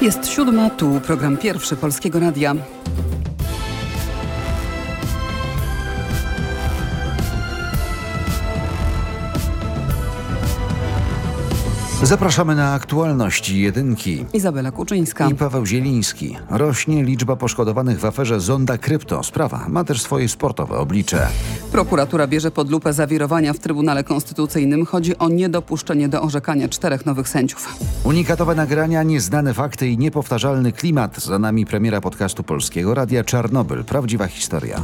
Jest siódma, tu program pierwszy Polskiego Radia. Zapraszamy na aktualności jedynki. Izabela Kuczyńska. I Paweł Zieliński. Rośnie liczba poszkodowanych w aferze Zonda Krypto. Sprawa ma też swoje sportowe oblicze. Prokuratura bierze pod lupę zawirowania w Trybunale Konstytucyjnym. Chodzi o niedopuszczenie do orzekania czterech nowych sędziów. Unikatowe nagrania, nieznane fakty i niepowtarzalny klimat. Za nami premiera podcastu Polskiego Radia Czarnobyl. Prawdziwa historia.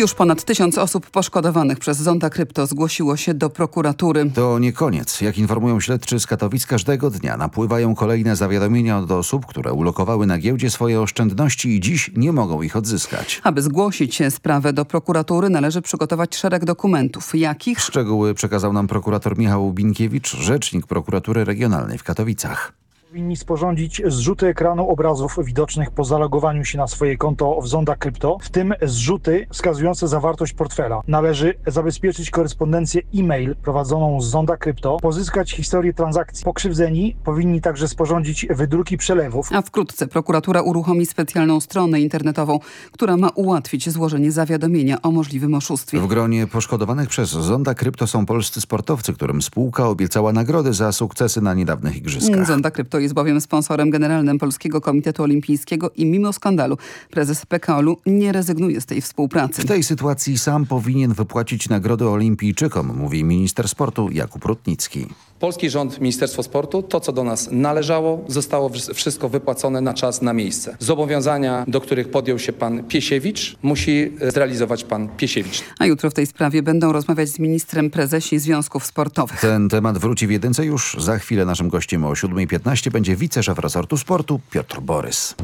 Już ponad tysiąc osób poszkodowanych przez Zonda Krypto zgłosiło się do prokuratury. To nie koniec. Jak informują śledczy z Katowic, każdego dnia napływają kolejne zawiadomienia od osób, które ulokowały na giełdzie swoje oszczędności i dziś nie mogą ich odzyskać. Aby zgłosić sprawę do prokuratury należy przygotować szereg dokumentów. Jakich? Szczegóły przekazał nam prokurator Michał Binkiewicz, rzecznik prokuratury regionalnej w Katowicach powinni sporządzić zrzuty ekranu obrazów widocznych po zalogowaniu się na swoje konto w Zonda Krypto, w tym zrzuty wskazujące zawartość portfela. Należy zabezpieczyć korespondencję e-mail prowadzoną z Zonda Krypto, pozyskać historię transakcji. Pokrzywdzeni powinni także sporządzić wydruki przelewów. A wkrótce prokuratura uruchomi specjalną stronę internetową, która ma ułatwić złożenie zawiadomienia o możliwym oszustwie. W gronie poszkodowanych przez Zonda Krypto są polscy sportowcy, którym spółka obiecała nagrody za sukcesy na niedawnych igrzyskach. Zonda Krypto jest bowiem sponsorem generalnym Polskiego Komitetu Olimpijskiego i mimo skandalu prezes PKOL-u nie rezygnuje z tej współpracy. W tej sytuacji sam powinien wypłacić nagrody olimpijczykom, mówi minister sportu Jakub Rutnicki. Polski rząd, Ministerstwo Sportu, to co do nas należało, zostało wszystko wypłacone na czas, na miejsce. Zobowiązania, do których podjął się pan Piesiewicz, musi zrealizować pan Piesiewicz. A jutro w tej sprawie będą rozmawiać z ministrem prezesi związków sportowych. Ten temat wróci w jedynce już za chwilę. Naszym gościem o 7.15 będzie wiceszef resortu sportu Piotr Borys.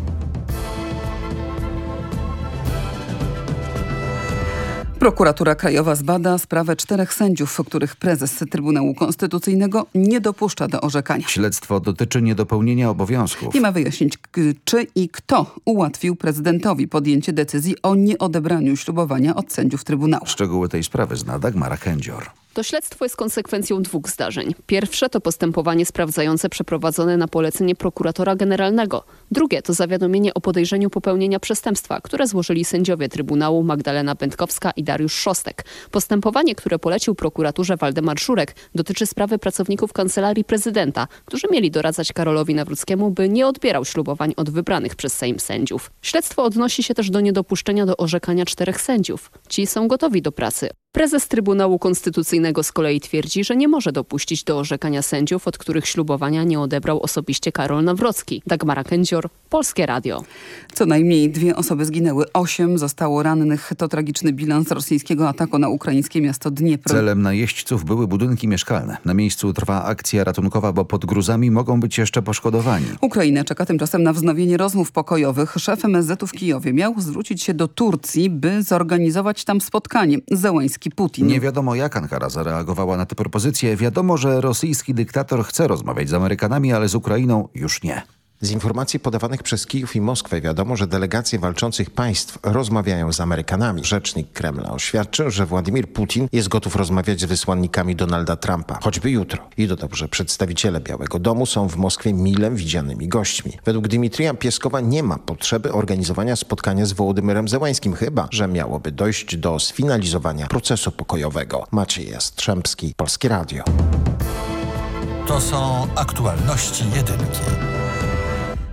Prokuratura Krajowa zbada sprawę czterech sędziów, których prezes Trybunału Konstytucyjnego nie dopuszcza do orzekania. Śledztwo dotyczy niedopełnienia obowiązków. Nie ma wyjaśnić, czy i kto ułatwił prezydentowi podjęcie decyzji o nieodebraniu ślubowania od sędziów Trybunału. Szczegóły tej sprawy zna Dagmara Kędzior. To śledztwo jest konsekwencją dwóch zdarzeń. Pierwsze to postępowanie sprawdzające przeprowadzone na polecenie prokuratora generalnego. Drugie to zawiadomienie o podejrzeniu popełnienia przestępstwa, które złożyli sędziowie Trybunału Magdalena Pętkowska i Dariusz Szostek. Postępowanie, które polecił prokuraturze Waldemar Szurek, dotyczy sprawy pracowników Kancelarii Prezydenta, którzy mieli doradzać Karolowi Nawróckiemu, by nie odbierał ślubowań od wybranych przez Sejm sędziów. Śledztwo odnosi się też do niedopuszczenia do orzekania czterech sędziów. Ci są gotowi do pracy. Prezes Trybunału Konstytucyjnego z kolei twierdzi, że nie może dopuścić do orzekania sędziów, od których ślubowania nie odebrał osobiście Karol Nawrocki. Dagmara Polskie Radio. Co najmniej dwie osoby zginęły, osiem zostało rannych. To tragiczny bilans rosyjskiego ataku na ukraińskie miasto Dniepr. Celem najeźdźców były budynki mieszkalne. Na miejscu trwa akcja ratunkowa, bo pod gruzami mogą być jeszcze poszkodowani. Ukraina czeka tymczasem na wznowienie rozmów pokojowych. Szef MSZ-u w Kijowie miał zwrócić się do Turcji, by zorganizować tam spotkanie. Zełański Putin. Nie wiadomo jak Ankara zareagowała na tę propozycję. Wiadomo, że rosyjski dyktator chce rozmawiać z Amerykanami, ale z Ukrainą już nie. Z informacji podawanych przez Kijów i Moskwę wiadomo, że delegacje walczących państw rozmawiają z Amerykanami. Rzecznik Kremla oświadczył, że Władimir Putin jest gotów rozmawiać z wysłannikami Donalda Trumpa, choćby jutro. I dodał, że przedstawiciele Białego Domu są w Moskwie milem widzianymi gośćmi. Według Dmitrija Pieskowa nie ma potrzeby organizowania spotkania z Wołodymyrem Zełańskim, chyba że miałoby dojść do sfinalizowania procesu pokojowego. Maciej Jastrzębski, Polskie Radio. To są aktualności jedynki.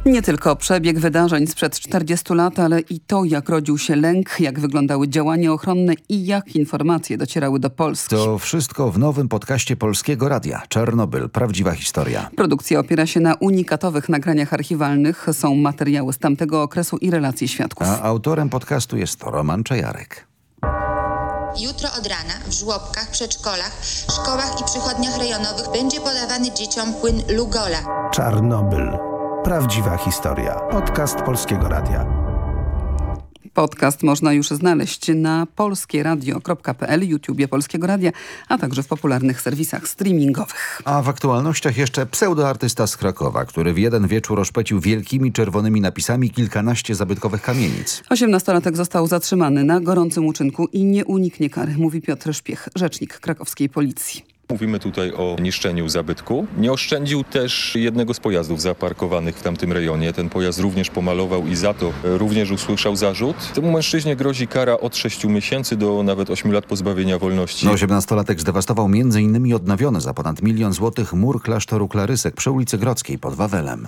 Nie tylko przebieg wydarzeń sprzed 40 lat, ale i to, jak rodził się lęk, jak wyglądały działania ochronne i jak informacje docierały do Polski. To wszystko w nowym podcaście Polskiego Radia. Czarnobyl. Prawdziwa historia. Produkcja opiera się na unikatowych nagraniach archiwalnych. Są materiały z tamtego okresu i relacje świadków. A autorem podcastu jest Roman Czajarek. Jutro od rana w żłobkach, przedszkolach, szkołach i przychodniach rejonowych będzie podawany dzieciom płyn Lugola. Czarnobyl. Prawdziwa historia. Podcast Polskiego Radia. Podcast można już znaleźć na polskieradio.pl, YouTubie Polskiego Radia, a także w popularnych serwisach streamingowych. A w aktualnościach jeszcze pseudoartysta z Krakowa, który w jeden wieczór oszpecił wielkimi czerwonymi napisami kilkanaście zabytkowych kamienic. Osiemnastolatek został zatrzymany na gorącym uczynku i nie uniknie kary, mówi Piotr Szpiech, rzecznik krakowskiej policji. Mówimy tutaj o niszczeniu zabytku. Nie oszczędził też jednego z pojazdów zaparkowanych w tamtym rejonie. Ten pojazd również pomalował i za to również usłyszał zarzut. Temu mężczyźnie grozi kara od 6 miesięcy do nawet 8 lat pozbawienia wolności. No, 18-latek zdewastował m.in. odnowiony za ponad milion złotych mur klasztoru Klarysek przy ulicy Grodzkiej pod Wawelem.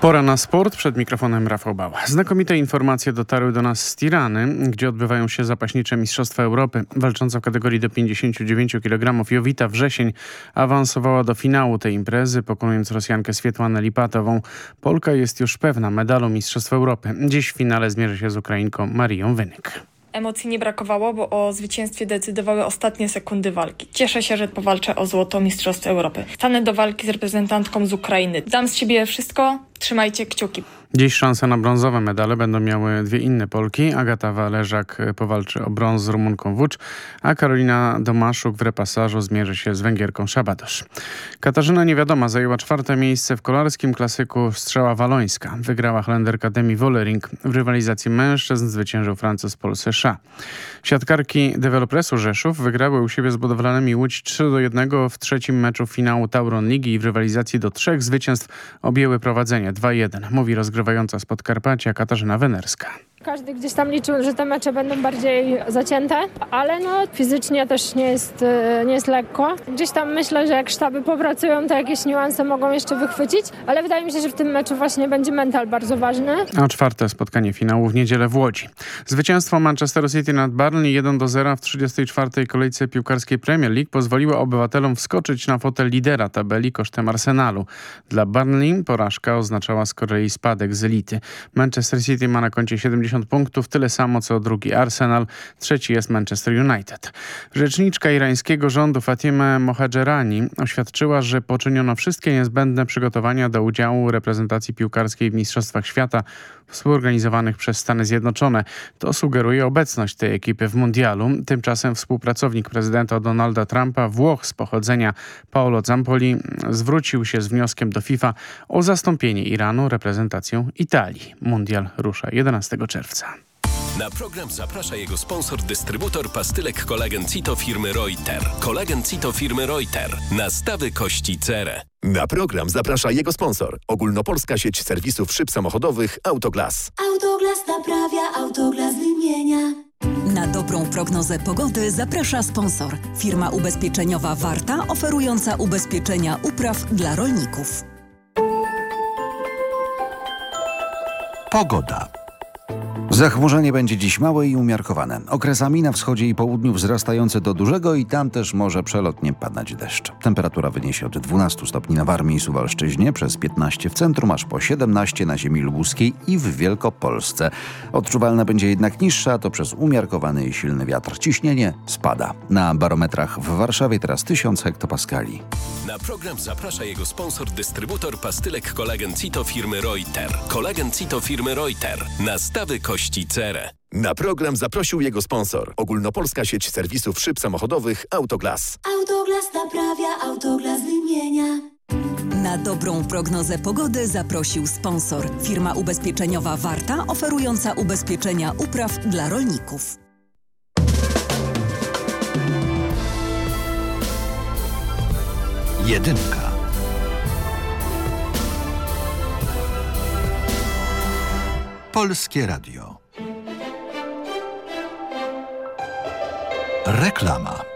Pora na sport. Przed mikrofonem Rafał Bała. Znakomite informacje dotarły do nas z Tirany, gdzie odbywają się zapaśnicze Mistrzostwa Europy. Walcząca w kategorii do 59 kg Jowita Wrzesień awansowała do finału tej imprezy, pokonując Rosjankę Swietłanę Lipatową. Polka jest już pewna medalu Mistrzostw Europy. Dziś w finale zmierzy się z Ukrainką Marią Wynyk. Emocji nie brakowało, bo o zwycięstwie decydowały ostatnie sekundy walki. Cieszę się, że powalczę o złoto Mistrzostw Europy. Stanę do walki z reprezentantką z Ukrainy. Dam z siebie wszystko, trzymajcie kciuki. Dziś szanse na brązowe medale będą miały dwie inne Polki. Agata Wależak powalczy o brąz z Rumunką Wucz, a Karolina Domaszuk w repasażu zmierzy się z Węgierką Szabadosz. Katarzyna Niewiadoma zajęła czwarte miejsce w kolarskim klasyku Strzała Walońska. Wygrała Holenderka Demi Wollering. W rywalizacji mężczyzn zwyciężył Francuz Paul Secha. Siatkarki Developresu Rzeszów wygrały u siebie z budowlanymi Łódź 3 do 1 w trzecim meczu finału Tauron Ligi i w rywalizacji do trzech zwycięstw objęły prowadzenie 2-1. Mówi rozgrywająca z Podkarpacia Katarzyna Wenerska. Każdy gdzieś tam liczył, że te mecze będą bardziej zacięte, ale no fizycznie też nie jest, nie jest lekko. Gdzieś tam myślę, że jak sztaby popracują, to jakieś niuanse mogą jeszcze wychwycić, ale wydaje mi się, że w tym meczu właśnie będzie mental bardzo ważny. A czwarte spotkanie finału w niedzielę w Łodzi. Zwycięstwo Manchester City nad Burnley 1 do 0 w 34. kolejce piłkarskiej Premier League pozwoliło obywatelom wskoczyć na fotel lidera tabeli kosztem Arsenalu. Dla Burnley porażka oznaczała z kolei spadek z elity. Manchester City ma na koncie 70 punktów, tyle samo co drugi Arsenal, trzeci jest Manchester United. Rzeczniczka irańskiego rządu Fatime Mohajerani oświadczyła, że poczyniono wszystkie niezbędne przygotowania do udziału reprezentacji piłkarskiej w Mistrzostwach Świata współorganizowanych przez Stany Zjednoczone. To sugeruje obecność tej ekipy w mundialu. Tymczasem współpracownik prezydenta Donalda Trumpa, Włoch z pochodzenia Paolo Zampoli, zwrócił się z wnioskiem do FIFA o zastąpienie Iranu reprezentacją Italii. Mundial rusza 11 czerwca. Na program zaprasza jego sponsor, dystrybutor pastylek kolagen Cito firmy Reuter. Kolagen Cito firmy Reuter. Nastawy kości cerę. Na program zaprasza jego sponsor. Ogólnopolska sieć serwisów szyb samochodowych Autoglas. Autoglas naprawia, Autoglas wymienia. Na dobrą prognozę pogody zaprasza sponsor. Firma ubezpieczeniowa Warta, oferująca ubezpieczenia upraw dla rolników. Pogoda. Zachmurzenie będzie dziś małe i umiarkowane. Okresami na wschodzie i południu wzrastające do dużego i tam też może przelotnie padać deszcz. Temperatura wyniesie od 12 stopni na Warmii i Suwalszczyźnie, przez 15 w centrum, aż po 17 na ziemi lubuskiej i w Wielkopolsce. Odczuwalna będzie jednak niższa, to przez umiarkowany i silny wiatr. Ciśnienie spada. Na barometrach w Warszawie teraz 1000 hektopaskali. Na program zaprasza jego sponsor, dystrybutor pastylek kolagen Cito firmy Reuter. Kolagen Cito firmy Reuter. Nastawy kości cerę. Na program zaprosił jego sponsor. Ogólnopolska sieć serwisów szyb samochodowych Autoglas. Autoglas naprawia, Autoglas wymienia. Na dobrą prognozę pogody zaprosił sponsor. Firma ubezpieczeniowa Warta, oferująca ubezpieczenia upraw dla rolników. Jedynka. Polskie Radio. Reklama.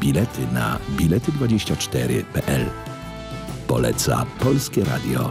Bilety na bilety24.pl. Poleca Polskie Radio.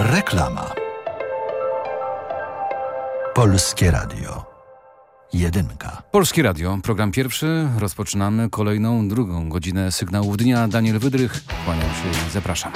Reklama. Polskie Radio. Jedynka. Polskie Radio, program pierwszy. Rozpoczynamy kolejną, drugą godzinę sygnałów dnia. Daniel Wydrych, kłaniam się zapraszam.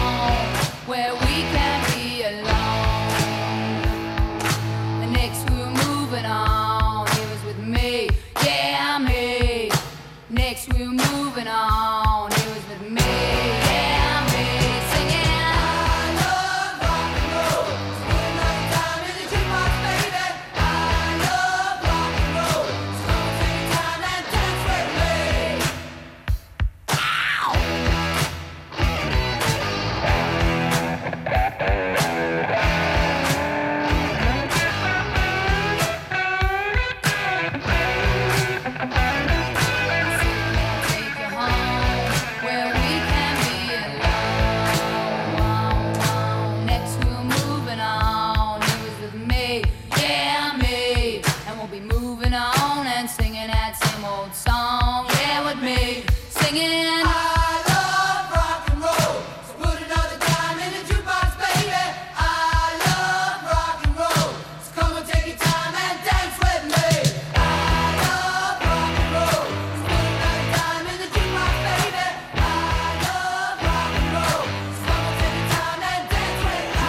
Home where we can be alone?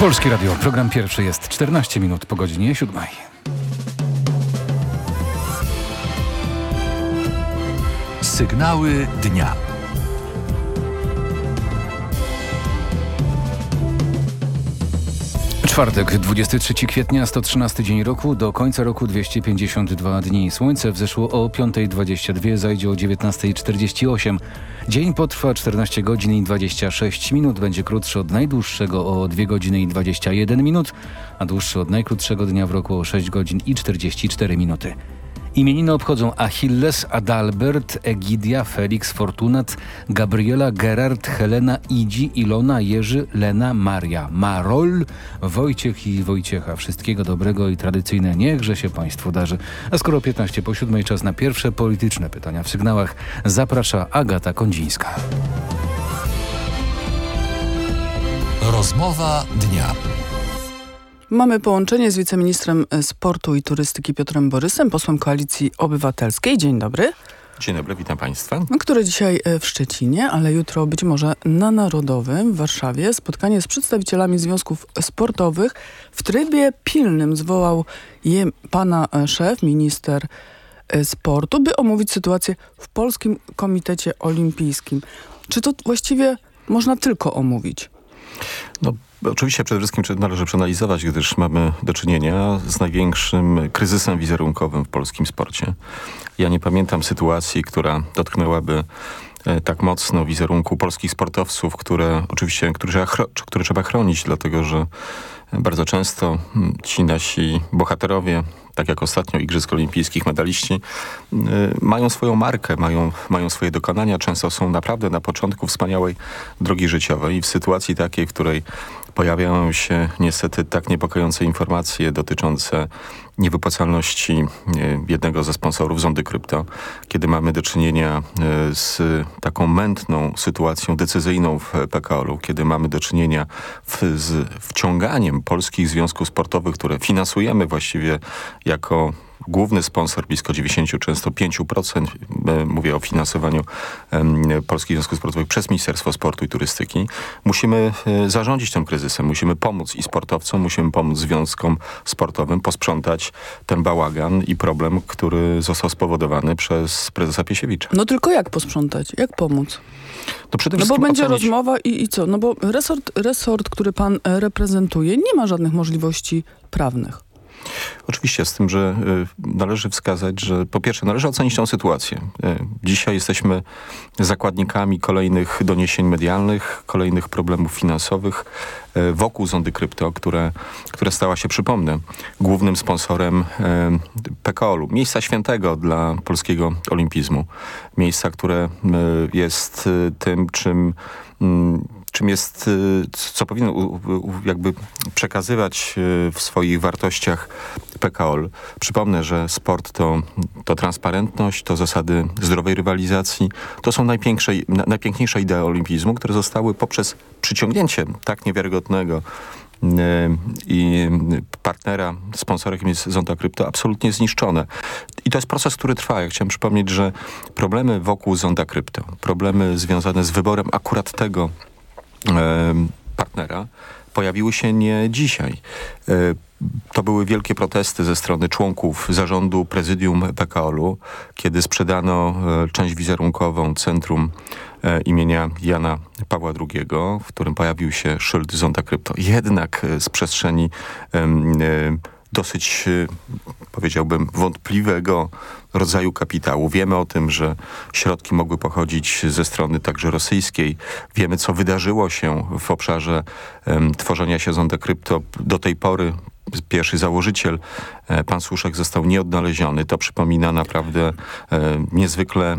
Polskie Radio, program pierwszy jest 14 minut po godzinie 7. Sygnały dnia. Czwartek, 23 kwietnia, 113 dzień roku, do końca roku 252 dni. Słońce wzeszło o 5.22, zajdzie o 19.48. Dzień potrwa 14 godzin i 26 minut, będzie krótszy od najdłuższego o 2 godziny i 21 minut, a dłuższy od najkrótszego dnia w roku o 6 godzin i 44 minuty. Imieniny obchodzą Achilles, Adalbert, Egidia, Felix, Fortunat, Gabriela, Gerard, Helena, Idzi, Ilona, Jerzy, Lena, Maria, Marol, Wojciech i Wojciecha. Wszystkiego dobrego i tradycyjne niechże się Państwu darzy. A skoro 15 po 7 czas na pierwsze polityczne pytania w sygnałach, zaprasza Agata Kondzińska. Rozmowa dnia. Mamy połączenie z wiceministrem sportu i turystyki Piotrem Borysem, posłem Koalicji Obywatelskiej. Dzień dobry. Dzień dobry, witam Państwa. Który dzisiaj e, w Szczecinie, ale jutro być może na Narodowym w Warszawie spotkanie z przedstawicielami związków sportowych w trybie pilnym zwołał je pana e, szef, minister e, sportu, by omówić sytuację w Polskim Komitecie Olimpijskim. Czy to właściwie można tylko omówić? No, oczywiście przede wszystkim należy przeanalizować, gdyż mamy do czynienia z największym kryzysem wizerunkowym w polskim sporcie. Ja nie pamiętam sytuacji, która dotknęłaby tak mocno wizerunku polskich sportowców, które oczywiście które które trzeba chronić, dlatego że bardzo często ci nasi bohaterowie, tak jak ostatnio Igrzysk Olimpijskich medaliści, mają swoją markę, mają, mają swoje dokonania, często są naprawdę na początku wspaniałej drogi życiowej. I w sytuacji takiej, w której pojawiają się niestety tak niepokojące informacje dotyczące niewypłacalności jednego ze sponsorów Zondy Krypto, kiedy mamy do czynienia z taką mętną sytuacją decyzyjną w PKO-u, kiedy mamy do czynienia w, z wciąganiem polskich związków sportowych, które finansujemy właściwie jako główny sponsor, blisko 90, często 5%, mówię o finansowaniu Polskich Związków Sportowych przez Ministerstwo Sportu i Turystyki. Musimy zarządzić tym kryzysem, musimy pomóc i sportowcom, musimy pomóc związkom sportowym posprzątać ten bałagan i problem, który został spowodowany przez prezesa Piesiewicza. No tylko jak posprzątać? Jak pomóc? No, przede no bo będzie ocenić... rozmowa i, i co? No bo resort, resort, który pan reprezentuje, nie ma żadnych możliwości prawnych. Oczywiście z tym, że y, należy wskazać, że po pierwsze należy ocenić tę sytuację. Y, dzisiaj jesteśmy zakładnikami kolejnych doniesień medialnych, kolejnych problemów finansowych y, wokół Zondy Krypto, które, które stała się, przypomnę, głównym sponsorem PKO-u. Miejsca świętego dla polskiego olimpizmu. Miejsca, które jest tym, czym czym jest, co powinien jakby przekazywać w swoich wartościach PKO. Przypomnę, że sport to, to transparentność, to zasady zdrowej rywalizacji. To są najpiękniejsze, idee olimpizmu, które zostały poprzez przyciągnięcie tak niewiarygodnego i partnera, sponsorem jest Zonda Krypto, absolutnie zniszczone. I to jest proces, który trwa. Ja chciałem przypomnieć, że problemy wokół Zonda Krypto, problemy związane z wyborem akurat tego partnera pojawiły się nie dzisiaj. To były wielkie protesty ze strony członków zarządu prezydium PKO-u, kiedy sprzedano część wizerunkową centrum imienia Jana Pawła II, w którym pojawił się szyld Zonda Krypto. Jednak z przestrzeni dosyć, powiedziałbym, wątpliwego rodzaju kapitału. Wiemy o tym, że środki mogły pochodzić ze strony także rosyjskiej. Wiemy, co wydarzyło się w obszarze um, tworzenia się Zonda Krypto. Do tej pory pierwszy założyciel, e, pan Słuszek, został nieodnaleziony. To przypomina naprawdę e, niezwykle e,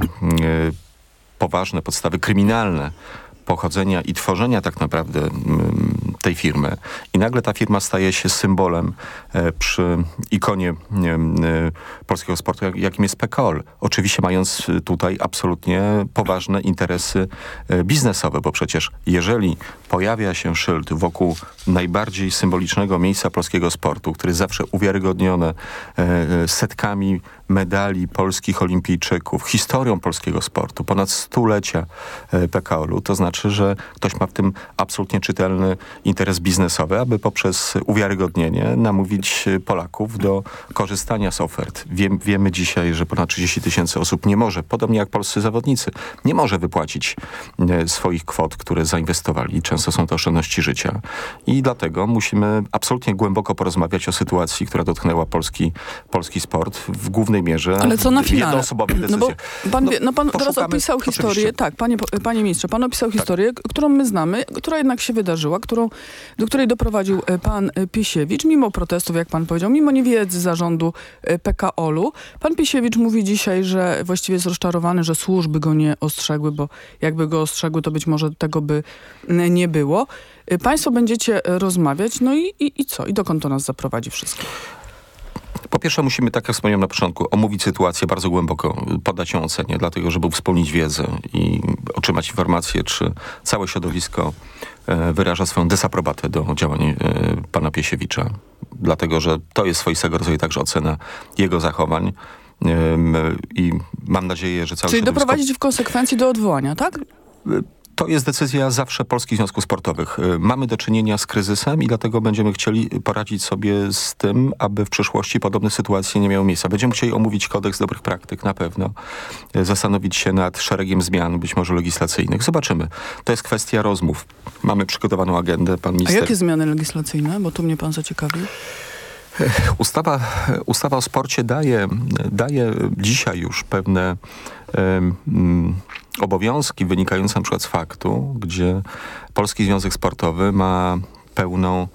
poważne podstawy kryminalne pochodzenia i tworzenia tak naprawdę tej firmy. I nagle ta firma staje się symbolem e, przy ikonie e, polskiego sportu, jak, jakim jest PKOL. Oczywiście mając tutaj absolutnie poważne interesy e, biznesowe, bo przecież jeżeli pojawia się szyld wokół najbardziej symbolicznego miejsca polskiego sportu, który zawsze uwiarygodnione setkami medali polskich olimpijczyków, historią polskiego sportu, ponad stulecia PKOL-u, to znaczy, że ktoś ma w tym absolutnie czytelny interes biznesowy, aby poprzez uwiarygodnienie namówić Polaków do korzystania z ofert. Wiem, wiemy dzisiaj, że ponad 30 tysięcy osób nie może, podobnie jak polscy zawodnicy, nie może wypłacić e, swoich kwot, które zainwestowali. Często są to oszczędności życia. I dlatego musimy absolutnie głęboko porozmawiać o sytuacji, która dotknęła polski, polski sport w głównej mierze Ale co na finale? jednoosobowych No bo pan, wie, no pan teraz poszukamy- opisał historię, oczywiście. tak, panie, panie ministrze, pan opisał historię, k- którą my znamy, która jednak się wydarzyła, którą, do której doprowadził e, pan e, Pisiewicz, mimo protestów, jak pan powiedział, mimo niewiedzy zarządu e, PKOL-u. Pan Pisiewicz mówi dzisiaj, że właściwie jest rozczarowany, że służby go nie ostrzegły, bo jakby go ostrzegły, to być może tego by nie było. Państwo będziecie rozmawiać, no i, i, i co? I dokąd to nas zaprowadzi wszystko? Po pierwsze musimy, tak jak wspomniałem na początku, omówić sytuację bardzo głęboko, podać ją ocenie, dlatego żeby wspomnieć wiedzę i otrzymać informację, czy całe środowisko wyraża swoją desaprobatę do działań e, pana Piesiewicza. Dlatego, że to jest swoistego rodzaju także ocena jego zachowań Em, i mam nadzieję, że całe Czyli doprowadzić w konsekwencji do odwołania, tak? To jest decyzja zawsze Polskich Związków Sportowych. Y, Mamy do czynienia z kryzysem i dlatego będziemy chcieli poradzić sobie z tym, aby w przyszłości podobne sytuacje nie miały miejsca. Będziemy chcieli omówić kodeks dobrych praktyk na pewno, y, zastanowić się nad szeregiem zmian, być może legislacyjnych. Zobaczymy. To jest kwestia rozmów. Mamy przygotowaną agendę. Pan A minister jakie zmiany legislacyjne? Bo tu mnie pan zaciekawił. Ustawa, ustawa o sporcie daje, daje dzisiaj już pewne mm, obowiązki wynikające przykład z faktu, gdzie Polski Związek Sportowy ma pełną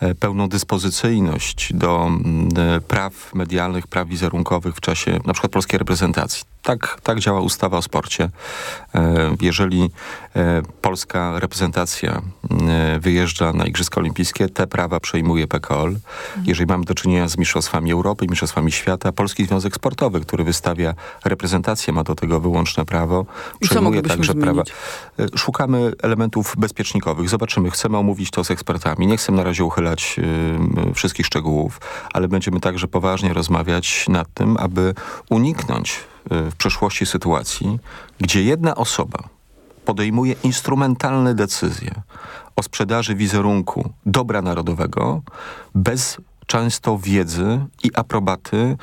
e, pełną dyspozycyjność do mm, e, praw medialnych, praw wizerunkowych w czasie na przykład polskiej reprezentacji. Tak, tak działa ustawa o sporcie. E, Jeżeli polska reprezentacja e, wyjeżdża na Igrzyska Olimpijskie, te prawa przejmuje PKOL. Jeżeli mamy do czynienia z Mistrzostwami Europy, Mistrzostwami Świata, Polski Związek Sportowy, który wystawia reprezentację, ma do tego wyłączne prawo, przejmuje także prawa. zmienić? E, Szukamy elementów bezpiecznikowych. Zobaczymy, chcemy omówić to z ekspertami. Nie chcę na razie uchylać wszystkich szczegółów, ale będziemy także poważnie rozmawiać nad tym, aby uniknąć w przyszłości sytuacji, gdzie jedna osoba podejmuje instrumentalne decyzje o sprzedaży wizerunku dobra narodowego bez często wiedzy i aprobaty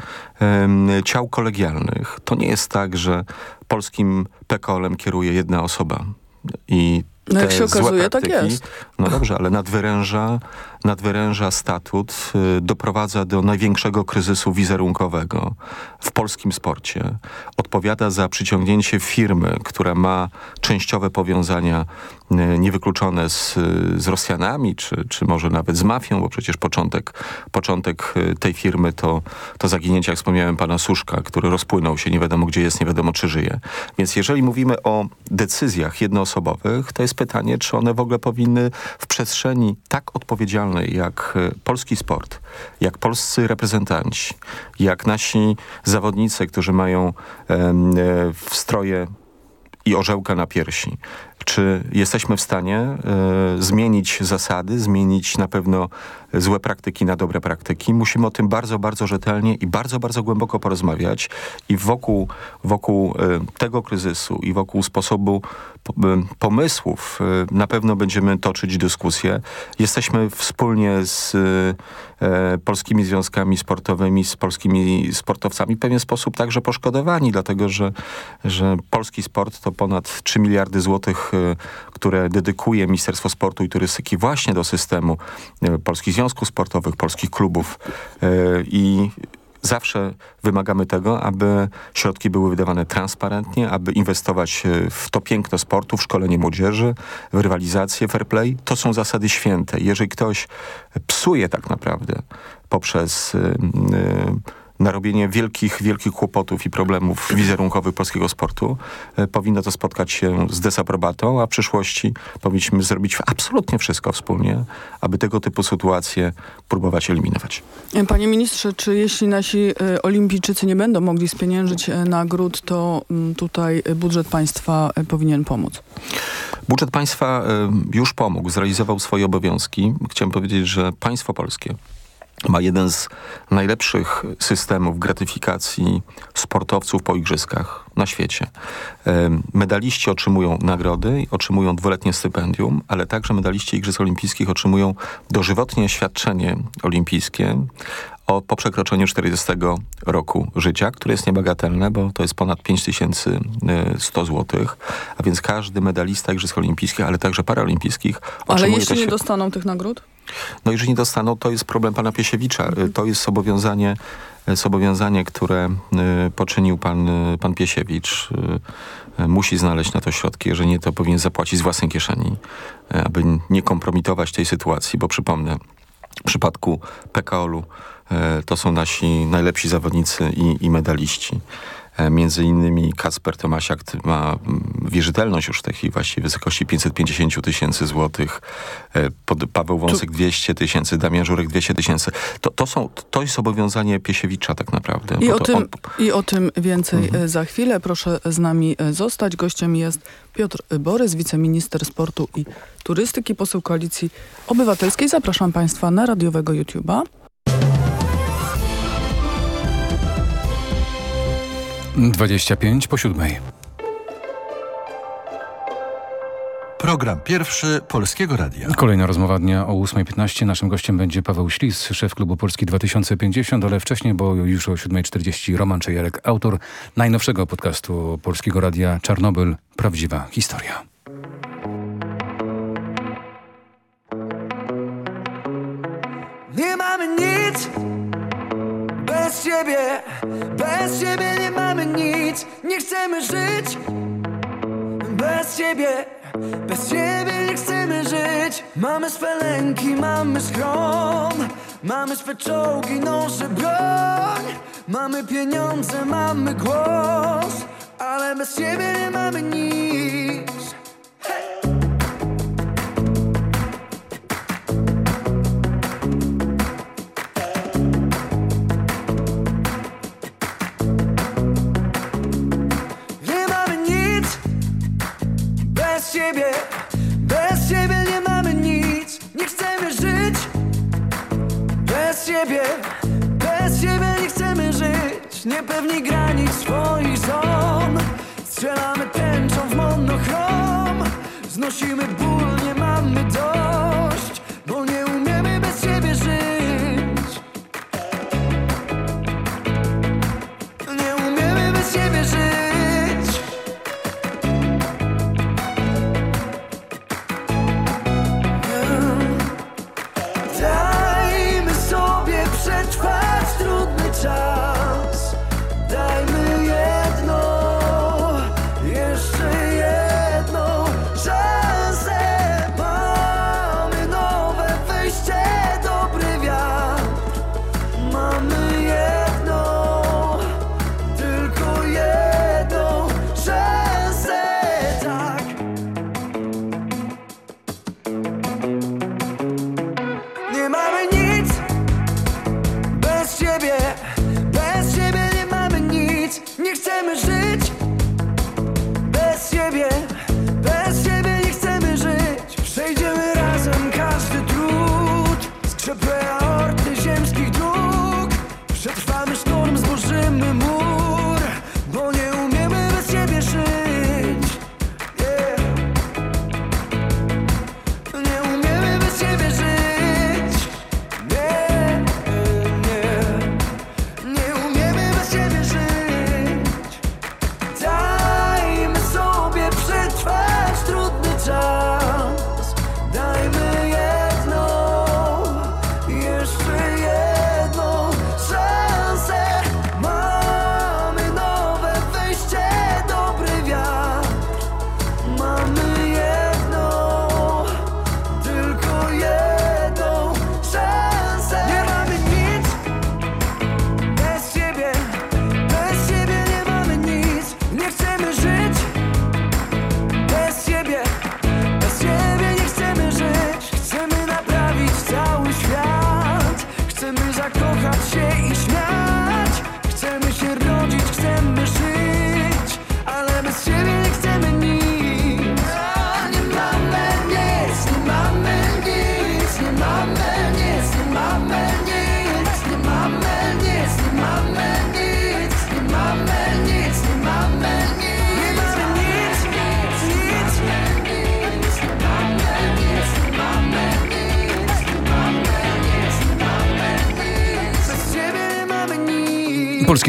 ciał kolegialnych. To nie jest tak, że polskim PKOL-em kieruje jedna osoba. I No jak się okazuje, tak jest. No dobrze, ale nadwyręża, nadwyręża statut, y, doprowadza do największego kryzysu wizerunkowego w polskim sporcie. Odpowiada za przyciągnięcie firmy, która ma częściowe powiązania y, niewykluczone z, z Rosjanami, czy, czy może nawet z mafią, bo przecież początek, początek y, tej firmy to, to zaginięcie, jak wspomniałem, pana Suszka, który rozpłynął się, nie wiadomo gdzie jest, nie wiadomo czy żyje. Więc jeżeli mówimy o decyzjach jednoosobowych, to jest pytanie, czy one w ogóle powinny w przestrzeni tak odpowiedzialnej jak e, polski sport, jak polscy reprezentanci, jak nasi zawodnicy, którzy mają e, w stroje i orzełka na piersi. Czy jesteśmy w stanie e, zmienić zasady, zmienić na pewno złe praktyki na dobre praktyki? Musimy o tym bardzo, bardzo rzetelnie i bardzo, bardzo głęboko porozmawiać i wokół, wokół e, tego kryzysu i wokół sposobu po, e, pomysłów e, na pewno będziemy toczyć dyskusję. Jesteśmy wspólnie z e, polskimi związkami sportowymi, z polskimi sportowcami w pewien sposób także poszkodowani, dlatego że, że polski sport to ponad 3 miliardy złotych, które dedykuje Ministerstwo Sportu i Turystyki właśnie do systemu polskich związków sportowych, polskich klubów e, i Zawsze wymagamy tego, aby środki były wydawane transparentnie, aby inwestować e, w to piękno sportu, w szkolenie młodzieży, w rywalizację, fair play. To są zasady święte. Jeżeli ktoś psuje tak naprawdę poprzez y, y, narobienie wielkich, wielkich kłopotów i problemów wizerunkowych polskiego sportu, y, powinno to spotkać się z desaprobatą, a w przyszłości powinniśmy zrobić absolutnie wszystko wspólnie, aby tego typu sytuacje próbować eliminować. Panie ministrze, czy jeśli nasi e, olimpijczycy nie będą mogli spieniężyć e, nagród, to mm, tutaj e, budżet państwa e, powinien pomóc? Budżet państwa już pomógł, zrealizował swoje obowiązki. Chciałem powiedzieć, że państwo polskie ma jeden z najlepszych systemów gratyfikacji sportowców po igrzyskach na świecie. Medaliści otrzymują nagrody, otrzymują dwuletnie stypendium, ale także medaliści Igrzysk Olimpijskich otrzymują dożywotnie świadczenie olimpijskie o, po przekroczeniu 40 roku życia, które jest niebagatelne, bo to jest ponad 5100 zł, a więc każdy medalista Igrzysk Olimpijskich, ale także paraolimpijskich Ale jeśli nie dostaną tych nagród? No jeżeli nie dostaną, to jest problem pana Piesiewicza. Mhm. To jest zobowiązanie, zobowiązanie które y, poczynił pan, y, pan Piesiewicz. Y, musi znaleźć na to środki. Jeżeli nie, to powinien zapłacić z własnej kieszeni, aby nie kompromitować tej sytuacji, bo przypomnę, w przypadku PKOL-u to są nasi najlepsi zawodnicy i, i medaliści. E, między innymi Kacper Tomasiak ma mm, wierzytelność już w tej chwili właściwie wysokości 550 tysięcy złotych, e, Paweł Wąsek 200 tysięcy, Damian Żurek 200 tysięcy. To, to, są, to jest obowiązanie Piesiewicza tak naprawdę. I, o tym, on... I o tym więcej mhm. E, za chwilę. Proszę z nami zostać. Gościem jest Piotr Borys, wiceminister sportu i turystyki, poseł Koalicji Obywatelskiej. Zapraszam Państwa na radiowego YouTube'a. 25 po siódmej. Program pierwszy Polskiego Radia. Kolejna rozmowa dnia o 8.15. Naszym gościem będzie Paweł Ślis, szef klubu Polski 2050, ale wcześniej, bo już o 7.40 Roman Czejarek, autor najnowszego podcastu Polskiego Radia Czarnobyl. Prawdziwa historia. Nie mamy nic bez ciebie, bez ciebie nie mamy nic Nie chcemy żyć. Bez ciebie, bez ciebie nie chcemy żyć. Mamy swe lęki, mamy schron Mamy swe czołgi, noże, broń. Mamy pieniądze, mamy głos. Ale bez ciebie nie mamy nic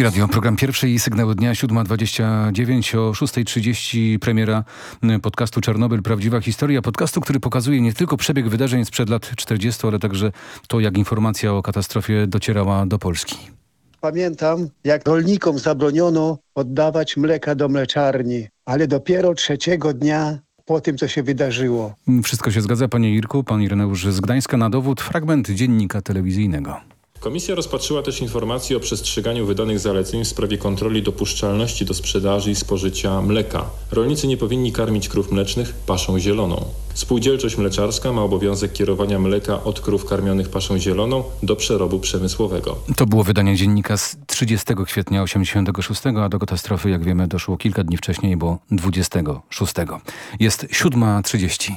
Polskie Radio, program pierwszy i sygnały dnia 7.29 o 6.30 premiera podcastu Czarnobyl Prawdziwa Historia. Podcastu, który pokazuje nie tylko przebieg wydarzeń sprzed lat 40, ale także to, jak informacja o katastrofie docierała do Polski. Pamiętam, jak rolnikom zabroniono oddawać mleka do mleczarni, ale dopiero trzeciego dnia po tym, co się wydarzyło. Wszystko się zgadza, panie Irku. Pan Ireneusz z Gdańska na dowód fragment dziennika telewizyjnego. Komisja rozpatrzyła też informacje o przestrzeganiu wydanych zaleceń w sprawie kontroli dopuszczalności do sprzedaży i spożycia mleka. Rolnicy nie powinni karmić krów mlecznych paszą zieloną. Spółdzielczość mleczarska ma obowiązek kierowania mleka od krów karmionych paszą zieloną do przerobu przemysłowego. To było wydanie dziennika z 30 kwietnia 86, a do katastrofy, jak wiemy, doszło kilka dni wcześniej, bo 26. Jest 7.30.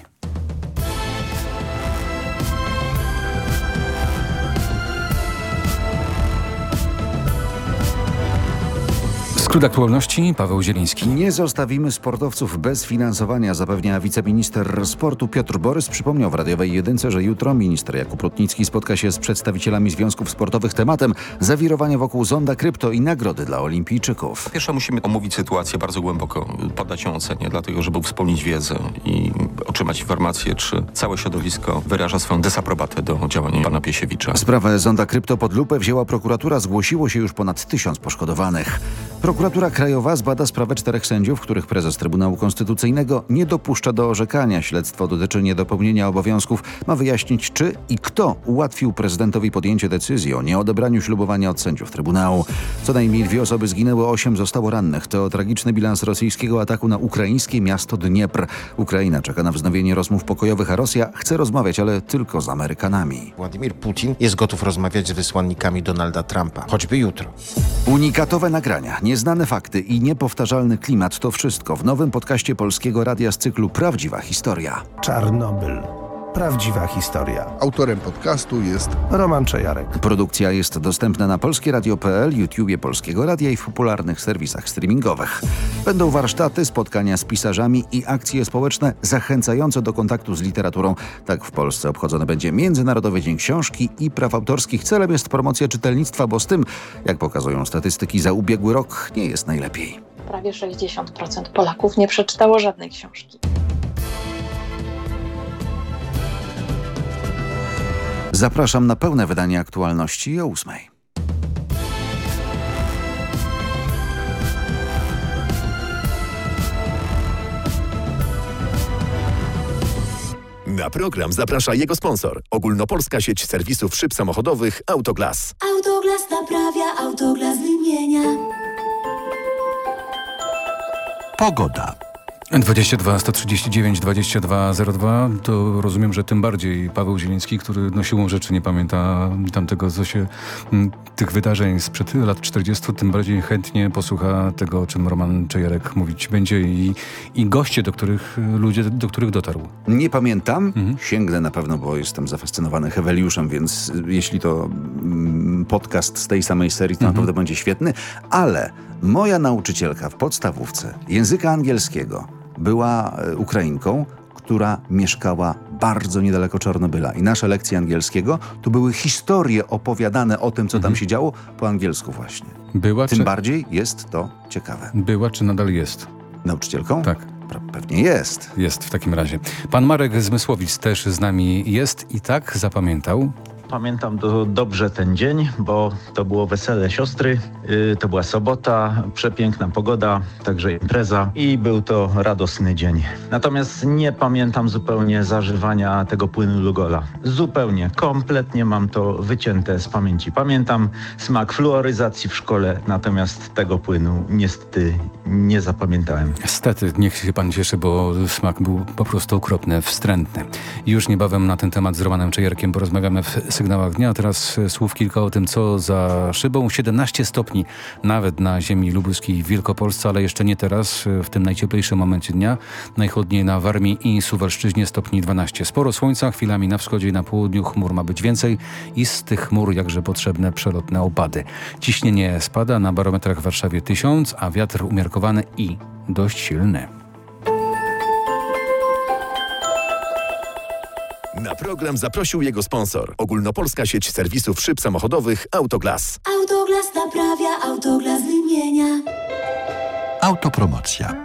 Skrót aktualności, Paweł Zieliński. Nie zostawimy sportowców bez finansowania, zapewnia wiceminister sportu Piotr Borys. Przypomniał w radiowej jedynce, że jutro minister Jakub Rutnicki spotka się z przedstawicielami związków sportowych tematem zawirowania wokół zonda krypto i nagrody dla olimpijczyków. Pierwsze musimy omówić sytuację bardzo głęboko, poddać ją ocenie, dlatego żeby wspomnieć wiedzę i otrzymać informację, czy całe środowisko wyraża swoją desaprobatę do działania pana Piesiewicza. Sprawę zonda krypto pod lupę wzięła prokuratura, zgłosiło się już ponad tysiąc poszkodowanych. Prokuratura Krajowa zbada sprawę czterech sędziów, których prezes Trybunału Konstytucyjnego nie dopuszcza do orzekania. Śledztwo dotyczy niedopełnienia obowiązków. Ma wyjaśnić, czy i kto ułatwił prezydentowi podjęcie decyzji o nieodebraniu ślubowania od sędziów Trybunału. Co najmniej dwie osoby zginęły, osiem zostało rannych. To tragiczny bilans rosyjskiego ataku na ukraińskie miasto Dniepr. Ukraina czeka na wznowienie rozmów pokojowych, a Rosja chce rozmawiać, ale tylko z Amerykanami. Władimir Putin jest gotów rozmawiać z wysłannikami Donalda Trumpa, choćby jutro. Unikatowe nagrania, nieznane fakty i niepowtarzalny klimat to wszystko w nowym podcaście Polskiego Radia z cyklu Prawdziwa Historia. Czarnobyl. Prawdziwa historia. Autorem podcastu jest Roman Czajarek. Produkcja jest dostępna na polskieradio.pl, YouTubie Polskiego Radia i w popularnych serwisach streamingowych. Będą warsztaty, spotkania z pisarzami i akcje społeczne zachęcające do kontaktu z literaturą. Tak w Polsce obchodzony będzie Międzynarodowy Dzień Książki i Praw Autorskich. Celem jest promocja czytelnictwa, bo z tym, jak pokazują statystyki za ubiegły rok, nie jest najlepiej. Prawie 60% Polaków nie przeczytało żadnej książki. Zapraszam na pełne wydanie aktualności o ósmej. Na program zaprasza jego sponsor. Ogólnopolska sieć serwisów szyb samochodowych Autoglas. Autoglas naprawia, Autoglas wymienia. Pogoda. 22 139 2202 to rozumiem, że tym bardziej Paweł Zieliński, który no siłą rzeczy nie pamięta tamtego, co się m, tych wydarzeń sprzed lat 40, tym bardziej chętnie posłucha tego, o czym Roman Czejarek mówić będzie i, i goście, do których ludzie, do których dotarł. Nie pamiętam, mhm. sięgnę na pewno, bo jestem zafascynowany Heweliuszem, więc jeśli to mm, podcast z tej samej serii, to mhm. naprawdę będzie świetny, ale moja nauczycielka w podstawówce języka angielskiego była Ukrainką, która mieszkała bardzo niedaleko Czarnobyla. I nasze lekcje angielskiego to były historie opowiadane o tym, co tam się działo, po angielsku właśnie. Była, Tym czy... bardziej jest to ciekawe. Była czy nadal jest? Nauczycielką? Tak. Pewnie jest. Jest w takim razie. Pan Marek Zmysłowicz też z nami jest i tak zapamiętał. Pamiętam do, dobrze ten dzień, bo to było wesele siostry, yy, to była sobota, przepiękna pogoda, także impreza i był to radosny dzień. Natomiast nie pamiętam zupełnie zażywania tego płynu Lugola. Zupełnie, kompletnie mam to wycięte z pamięci. Pamiętam smak fluoryzacji w szkole, natomiast tego płynu niestety nie zapamiętałem. Niestety, niech się pan cieszy, bo smak był po prostu okropny, wstrętny. Już niebawem na ten temat z Romanem Czejerkiem porozmawiamy w sygnałach dnia. Teraz słów kilka o tym, co za szybą. 17 stopni nawet na ziemi lubuskiej w Wielkopolsce, ale jeszcze nie teraz, w tym najcieplejszym momencie dnia. Najchłodniej na Warmii i Suwalszczyźnie stopni 12. Sporo słońca, chwilami na wschodzie i na południu chmur ma być więcej i z tych chmur jakże potrzebne przelotne opady. Ciśnienie spada na barometrach w Warszawie 1000, a wiatr umiarkowany i dość silny. Na program zaprosił jego sponsor. Ogólnopolska sieć serwisów szyb samochodowych Autoglas. Autoglas naprawia, autoglas wymienia. Autopromocja.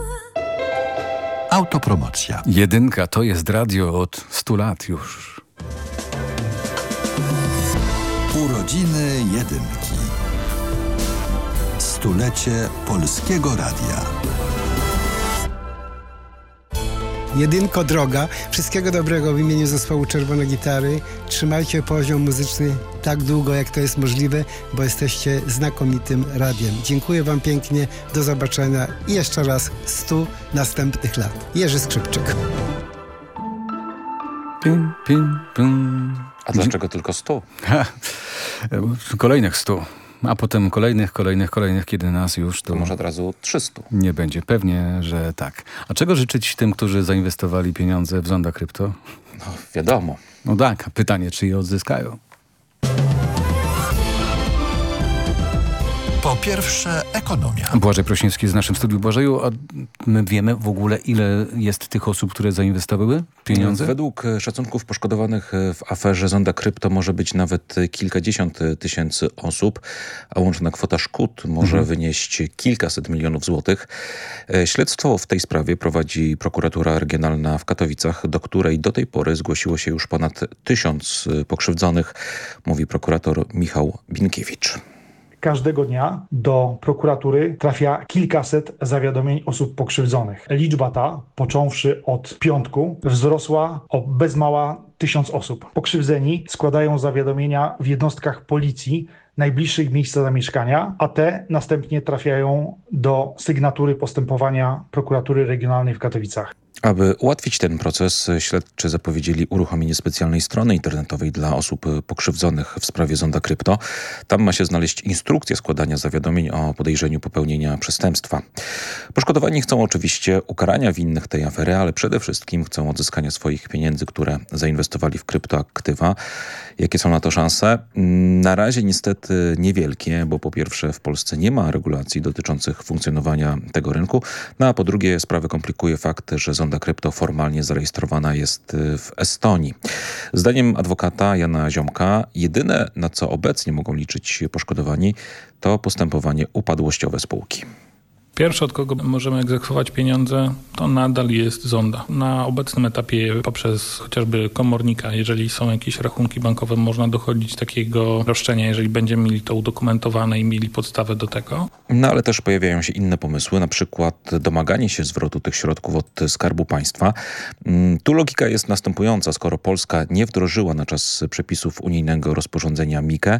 Autopromocja. Jedynka to jest radio od 100 lat już. Urodziny jedynki. Stulecie Polskiego Radia. Jedynko droga. Wszystkiego dobrego w imieniu zespołu Czerwone Gitary. Trzymajcie poziom muzyczny tak długo, jak to jest możliwe, bo jesteście znakomitym radiem. Dziękuję Wam pięknie. Do zobaczenia i jeszcze raz 100 następnych lat. Jerzy Skrzypczyk. Pim, pim, pim. A dlaczego tylko 100? Kolejnych 100 a potem kolejnych, kolejnych, kolejnych, kiedy nas już to... to może od razu 300. Nie będzie, pewnie, że tak. A czego życzyć tym, którzy zainwestowali pieniądze w Zonda Krypto? No wiadomo. No tak, pytanie, czy je odzyskają? Po pierwsze, ekonomia. Błażej Prosiński z naszym studiu. Błażeju, a my wiemy w ogóle, ile jest tych osób, które zainwestowały pieniądze? Według szacunków poszkodowanych w aferze Zonda Krypto może być nawet kilkadziesiąt tysięcy osób, a łączna kwota szkód może mhm. wynieść kilkaset milionów złotych. Śledztwo w tej sprawie prowadzi prokuratura regionalna w Katowicach, do której do tej pory zgłosiło się już ponad tysiąc pokrzywdzonych, mówi prokurator Michał Binkiewicz każdego dnia do prokuratury trafia kilkaset zawiadomień osób pokrzywdzonych. Liczba ta, począwszy od piątku, wzrosła o bez mała tysiąc osób. Pokrzywdzeni składają zawiadomienia w jednostkach policji najbliższych miejsca zamieszkania, a te następnie trafiają do sygnatury postępowania prokuratury regionalnej w Katowicach. Aby ułatwić ten proces, śledczy zapowiedzieli uruchomienie specjalnej strony internetowej dla osób pokrzywdzonych w sprawie Zonda Krypto. Tam ma się znaleźć instrukcja składania zawiadomień o podejrzeniu popełnienia przestępstwa. Poszkodowani chcą oczywiście ukarania winnych tej afery, ale przede wszystkim chcą odzyskania swoich pieniędzy, które zainwestowali w kryptoaktywa. Jakie są na to szanse? Na razie niestety niewielkie, bo po pierwsze w Polsce nie ma regulacji dotyczących funkcjonowania tego rynku, no a po drugie sprawę komplikuje fakt, że Zonda Krypto formalnie zarejestrowana jest w Estonii. Zdaniem adwokata Jana Ziomka, jedyne na co obecnie mogą liczyć poszkodowani to postępowanie upadłościowe spółki. Pierwsze, od kogo możemy egzekwować pieniądze, to nadal jest zonda. Na obecnym etapie poprzez chociażby komornika, jeżeli są jakieś rachunki bankowe, można dochodzić takiego roszczenia, jeżeli będziemy mieli to udokumentowane i mieli podstawę do tego. No ale też pojawiają się inne pomysły, na przykład domaganie się zwrotu tych środków od Skarbu Państwa. Tu logika jest następująca. Skoro Polska nie wdrożyła na czas przepisów unijnego rozporządzenia MIKE,